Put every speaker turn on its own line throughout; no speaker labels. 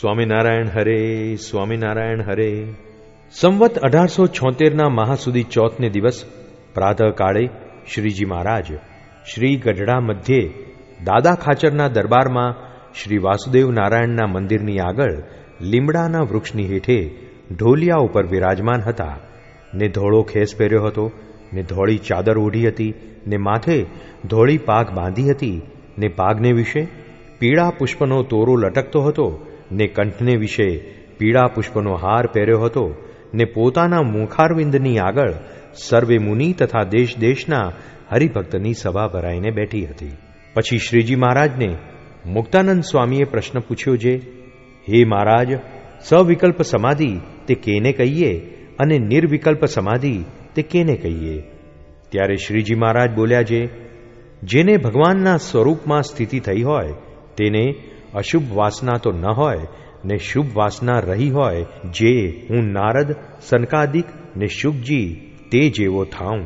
સ્વામિનારાયણ હરે સ્વામિનારાયણ હરે. સંવત અઢારસો છોતેરના મહાસુદી ચોથને દિવસ પ્રાતઃકાળે શ્રીજી મહારાજ શ્રી ગઢડા મધ્યે દાદા ખાચરના દરબારમાં શ્રી વાસુદેવ નારાયણના મંદિરની આગળ લીમડાના વૃક્ષની હેઠે ઢોલિયા ઉપર વિરાજમાન હતા. ને ધોળો ખેસ પહેર્યો હતો, ને ધોળી ચાદર ઓઢી હતી, ને માથે ધોળી પાગ બાંધી હતી, ને પાગને વિશે પીળા પુષ્પનો તોરો લટકતો હતો ને કંઠને વિશે પીળા પુષ્પનો હાર પહેર્યો હતો, ને પોતાના મુખારવિંદની આગળ સર્વે મુનિ તથા દેશ દેશના હરિભક્તની સભા ભરાઈને બેઠી હતી. પછી શ્રીજી મહારાજને મુક્તાનંદ સ્વામીએ પ્રશ્ન પૂછ્યો જે, હે મહારાજ, સવિકલ્પ સમાધિ તે કેને કહીએ અને નિર્વિકલ્પ સમાધિ તે કેને કહીએ? ત્યારે શ્રીજી મહારાજ બોલ્યા છે જેને ભગવાનના સ્વરૂપમાં સ્થિતિ થઈ હોય, તેને અશુભ વાસના તો ન હોય, ને શુભ વાસના રહી હોય, જે હું નારદ, સનકાદિક, ને શુભજી, તે જેવો થાઉં.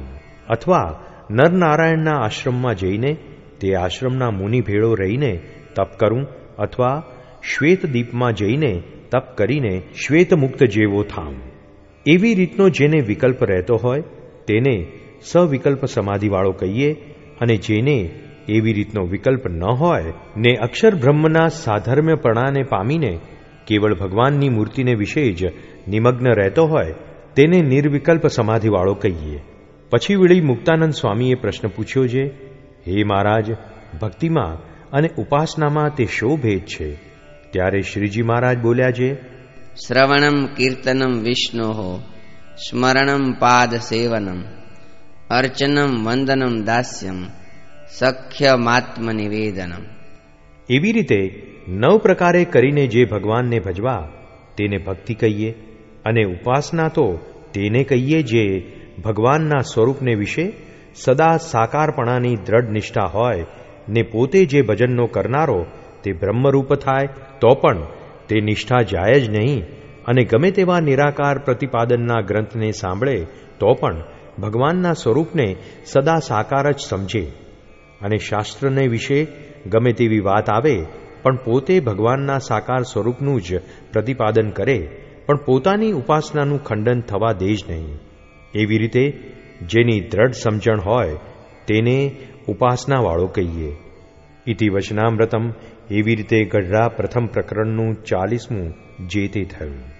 અથવા નરનારાયણના આશ્રમમાં જઈને, તે આશ્રમના મુનિ ભેળો રહીને તપ કરું, અથવા શ્વેતદીપમાં જઈને તપ કરીને શ્વેતમુક્ત જેવો થાઉં. એવી રીતનો જેને વિકલ્પ રહેતો હોય, તેને સવિકલ્પ સમાધિવાળો કહીએ, અને જેને એવી રીતનો વિકલ્પ ન હોય, ને અક્ષર બ્રહ્મના સાધર્મ્યપણાને પામીને કેવળ ભગવાનની મૂર્તિને વિશે જ નિમગ્ન રહેતો હોય, તેને નિર્વિકલ્પ સમાધિવાળો કહીએ. પછી વળી મુક્તાનંદ સ્વામીએ પ્રશ્ન પૂછ્યો છે હે મહારાજ, ભક્તિમાં અને ઉપાસનામાં તે શો ભેદ છે? ત્યારે શ્રીજી મહારાજ બોલ્યા છે
શ્રવણમ કીર્તનમ વિષ્ણુ, સ્મરણમ પાદ સેવનમ, અર્ચનમ વંદનમ દાસ્યમ સખ્યમાત્મ નિવેદનમ
એવી રીતે નવ પ્રકારે કરીને જે ભગવાનને ભજવા, તેને ભક્તિ કહીએ અને ઉપાસના તો તેને કહીએ જે ભગવાનના સ્વરૂપને વિશે સદા સાકારપણાની દ્રઢ નિષ્ઠા હોય, ને પોતે જે ભજનનો કરનારો તે બ્રહ્મરૂપ થાય, તો પણ તે નિષ્ઠા જાય જ નહીં અને ગમે તેવા નિરાકાર પ્રતિપાદનના ગ્રંથને સાંભળે, તો પણ ભગવાનના સ્વરૂપને સદા સાકાર જ સમજે. અને શાસ્ત્રને વિશે ગમે તેવી વાત આવે, પણ પોતે ભગવાનના સાકાર સ્વરૂપનું જ પ્રતિપાદન કરે, પણ પોતાની ઉપાસનાનું ખંડન થવા દે જ નહીં. એવી રીતે જેની દ્રઢ સમજણ હોય, તેને ઉપાસનાવાળો કહીએ. ઇતિ વચનામૃતમ એવી રીતે ગઢડા પ્રથમ પ્રકરણનું ચાલીસમું જે તે થયું.